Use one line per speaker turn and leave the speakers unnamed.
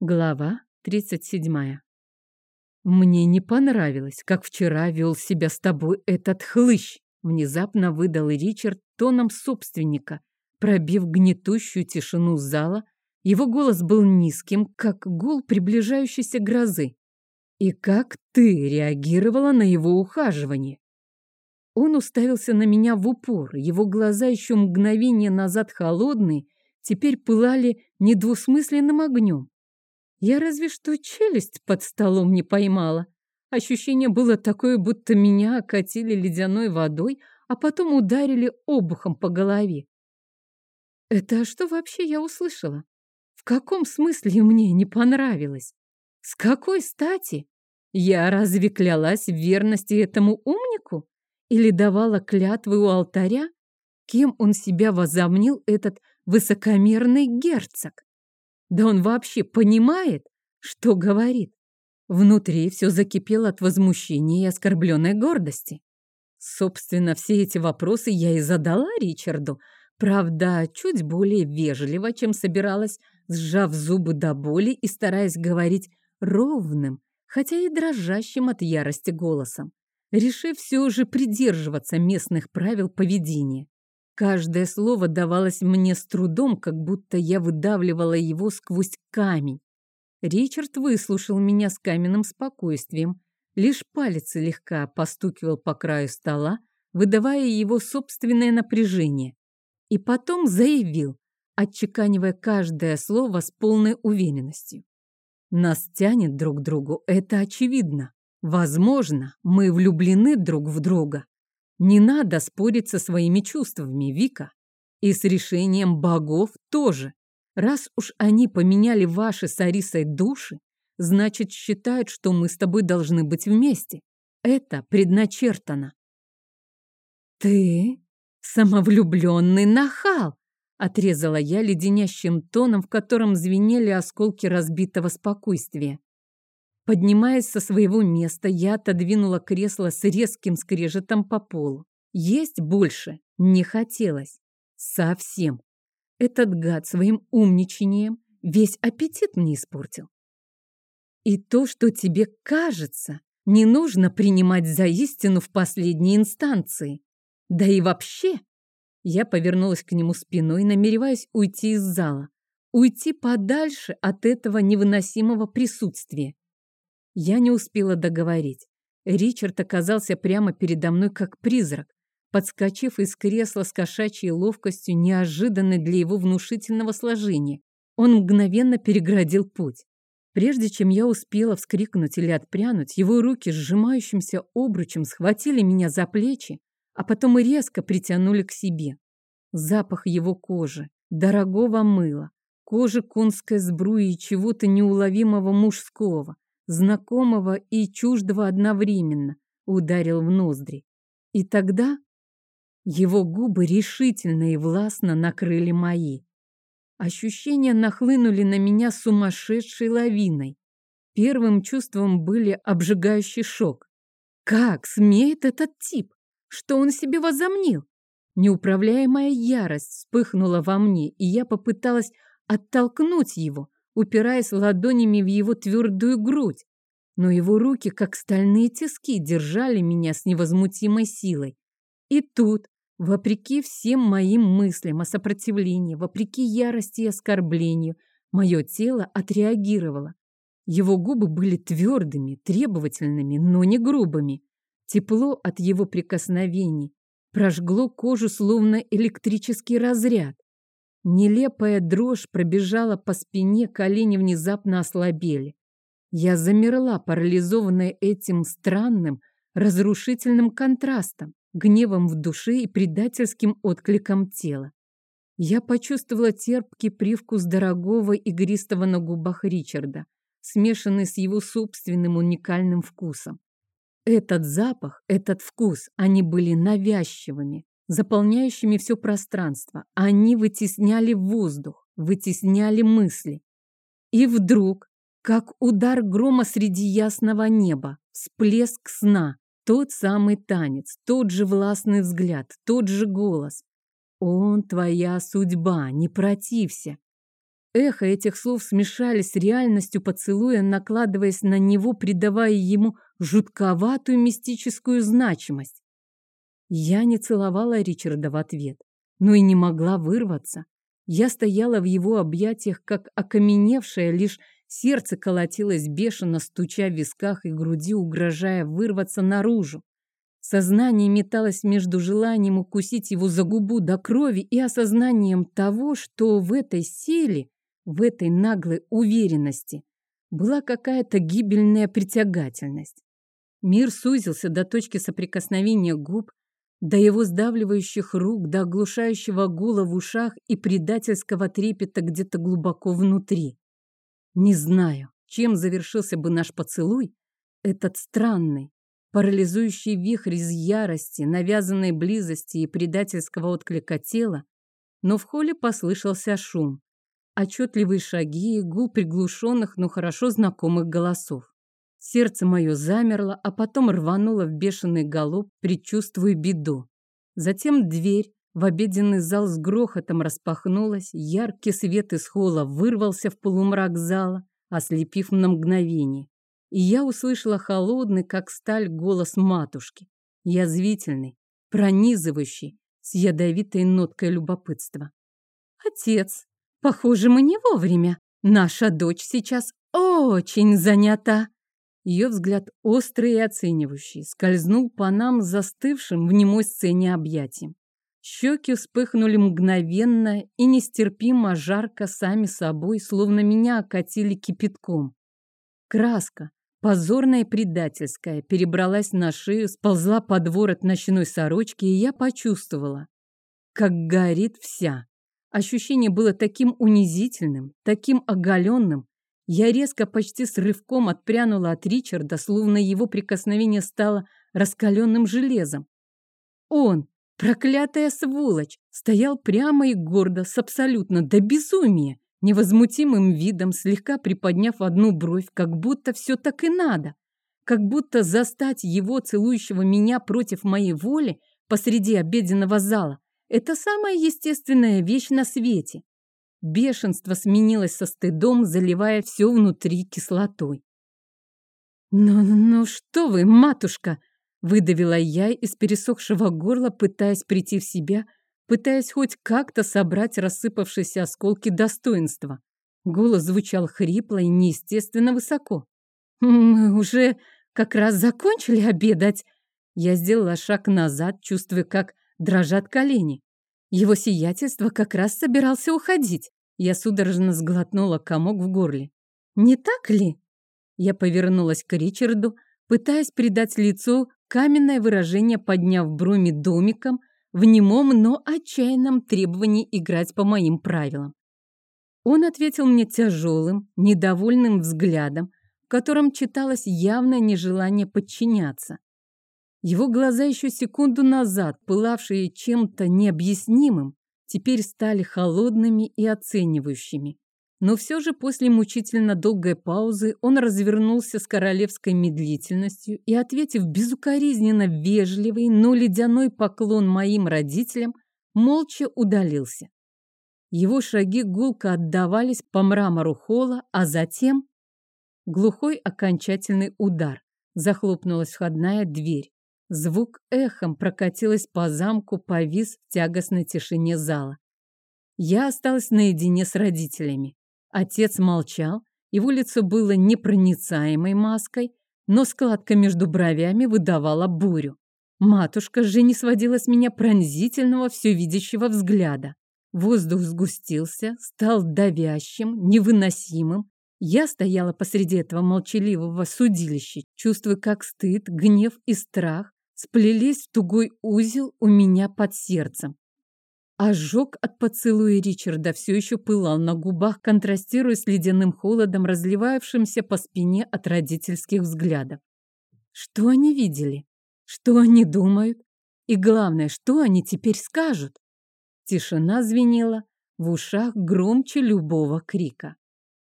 Глава 37. «Мне не понравилось, как вчера вел себя с тобой этот хлыщ», внезапно выдал Ричард тоном собственника, пробив гнетущую тишину зала. Его голос был низким, как гул приближающейся грозы. «И как ты реагировала на его ухаживание?» Он уставился на меня в упор, его глаза еще мгновение назад холодные, теперь пылали недвусмысленным огнем. Я разве что челюсть под столом не поймала. Ощущение было такое, будто меня окатили ледяной водой, а потом ударили обухом по голове. Это что вообще я услышала? В каком смысле мне не понравилось? С какой стати? Я разве клялась в верности этому умнику? Или давала клятвы у алтаря? Кем он себя возомнил, этот высокомерный герцог? Да он вообще понимает, что говорит? Внутри все закипело от возмущения и оскорбленной гордости. Собственно, все эти вопросы я и задала Ричарду, правда, чуть более вежливо, чем собиралась, сжав зубы до боли и стараясь говорить ровным, хотя и дрожащим от ярости голосом, решив все же придерживаться местных правил поведения. Каждое слово давалось мне с трудом, как будто я выдавливала его сквозь камень. Ричард выслушал меня с каменным спокойствием, лишь палец слегка постукивал по краю стола, выдавая его собственное напряжение. И потом заявил, отчеканивая каждое слово с полной уверенностью. Нас тянет друг к другу, это очевидно. Возможно, мы влюблены друг в друга. Не надо спорить со своими чувствами, Вика. И с решением богов тоже. Раз уж они поменяли ваши с Арисой души, значит, считают, что мы с тобой должны быть вместе. Это предначертано. Ты самовлюбленный нахал, отрезала я леденящим тоном, в котором звенели осколки разбитого спокойствия. Поднимаясь со своего места, я отодвинула кресло с резким скрежетом по полу. Есть больше не хотелось. Совсем. Этот гад своим умничанием весь аппетит мне испортил. И то, что тебе кажется, не нужно принимать за истину в последней инстанции. Да и вообще. Я повернулась к нему спиной, намереваясь уйти из зала. Уйти подальше от этого невыносимого присутствия. Я не успела договорить. Ричард оказался прямо передо мной, как призрак, подскочив из кресла с кошачьей ловкостью, неожиданной для его внушительного сложения. Он мгновенно переградил путь. Прежде чем я успела вскрикнуть или отпрянуть, его руки сжимающимся обручем схватили меня за плечи, а потом и резко притянули к себе. Запах его кожи, дорогого мыла, кожи конской сбруи и чего-то неуловимого мужского – знакомого и чуждого одновременно, ударил в ноздри. И тогда его губы решительно и властно накрыли мои. Ощущения нахлынули на меня сумасшедшей лавиной. Первым чувством были обжигающий шок. Как смеет этот тип? Что он себе возомнил? Неуправляемая ярость вспыхнула во мне, и я попыталась оттолкнуть его, упираясь ладонями в его твердую грудь. Но его руки, как стальные тиски, держали меня с невозмутимой силой. И тут, вопреки всем моим мыслям о сопротивлении, вопреки ярости и оскорблению, мое тело отреагировало. Его губы были твердыми, требовательными, но не грубыми. Тепло от его прикосновений прожгло кожу, словно электрический разряд. Нелепая дрожь пробежала по спине, колени внезапно ослабели. Я замерла, парализованная этим странным, разрушительным контрастом, гневом в душе и предательским откликом тела. Я почувствовала терпкий привкус дорогого игристого на губах Ричарда, смешанный с его собственным уникальным вкусом. Этот запах, этот вкус, они были навязчивыми, заполняющими все пространство. Они вытесняли воздух, вытесняли мысли. И вдруг, как удар грома среди ясного неба, всплеск сна, тот самый танец, тот же властный взгляд, тот же голос. Он твоя судьба, не протився. Эхо этих слов смешались с реальностью поцелуя, накладываясь на него, придавая ему жутковатую мистическую значимость. Я не целовала Ричарда в ответ, но и не могла вырваться. Я стояла в его объятиях, как окаменевшая, лишь сердце колотилось бешено, стуча в висках и груди, угрожая вырваться наружу. Сознание металось между желанием укусить его за губу до крови и осознанием того, что в этой силе, в этой наглой уверенности была какая-то гибельная притягательность. Мир сузился до точки соприкосновения губ, до его сдавливающих рук, до оглушающего гула в ушах и предательского трепета где-то глубоко внутри. Не знаю, чем завершился бы наш поцелуй, этот странный, парализующий вихрь из ярости, навязанной близости и предательского отклика тела, но в холле послышался шум, отчетливые шаги и гул приглушенных, но хорошо знакомых голосов. Сердце мое замерло, а потом рвануло в бешеный галоп, предчувствуя беду. Затем дверь в обеденный зал с грохотом распахнулась, яркий свет из холла вырвался в полумрак зала, ослепив на мгновение. И я услышала холодный, как сталь, голос матушки, язвительный, пронизывающий, с ядовитой ноткой любопытства. «Отец, похоже, мы не вовремя. Наша дочь сейчас очень занята». Ее взгляд острый и оценивающий скользнул по нам застывшим в немой сцене объятием. Щеки вспыхнули мгновенно и нестерпимо жарко сами собой, словно меня окатили кипятком. Краска, позорная и предательская, перебралась на шею, сползла под ворот ночной сорочки, и я почувствовала, как горит вся. Ощущение было таким унизительным, таким оголенным, я резко, почти с рывком отпрянула от Ричарда, словно его прикосновение стало раскаленным железом. Он, проклятая сволочь, стоял прямо и гордо, с абсолютно до безумия, невозмутимым видом, слегка приподняв одну бровь, как будто все так и надо, как будто застать его, целующего меня против моей воли, посреди обеденного зала. Это самая естественная вещь на свете. Бешенство сменилось со стыдом, заливая все внутри кислотой. «Ну, ну что вы, матушка!» — выдавила я из пересохшего горла, пытаясь прийти в себя, пытаясь хоть как-то собрать рассыпавшиеся осколки достоинства. Голос звучал хрипло и неестественно высоко. «Мы уже как раз закончили обедать!» Я сделала шаг назад, чувствуя, как дрожат колени. Его сиятельство как раз собирался уходить. Я судорожно сглотнула комок в горле. «Не так ли?» Я повернулась к Ричарду, пытаясь придать лицу каменное выражение, подняв брови домиком, в немом, но отчаянном требовании играть по моим правилам. Он ответил мне тяжелым, недовольным взглядом, в котором читалось явное нежелание подчиняться. Его глаза еще секунду назад, пылавшие чем-то необъяснимым, теперь стали холодными и оценивающими. Но все же после мучительно долгой паузы он развернулся с королевской медлительностью и, ответив безукоризненно вежливый, но ледяной поклон моим родителям, молча удалился. Его шаги гулко отдавались по мрамору холла, а затем глухой окончательный удар. Захлопнулась входная дверь. Звук эхом прокатилась по замку, повис в тягостной тишине зала. Я осталась наедине с родителями. Отец молчал, его лицо было непроницаемой маской, но складка между бровями выдавала бурю. Матушка же не сводила с меня пронзительного, все видящего взгляда. Воздух сгустился, стал давящим, невыносимым. Я стояла посреди этого молчаливого судилища, чувствуя, как стыд, гнев и страх сплелись в тугой узел у меня под сердцем. Ожог от поцелуя Ричарда все еще пылал на губах, контрастируя с ледяным холодом, разливавшимся по спине от родительских взглядов. Что они видели? Что они думают? И главное, что они теперь скажут? Тишина звенела в ушах громче любого крика.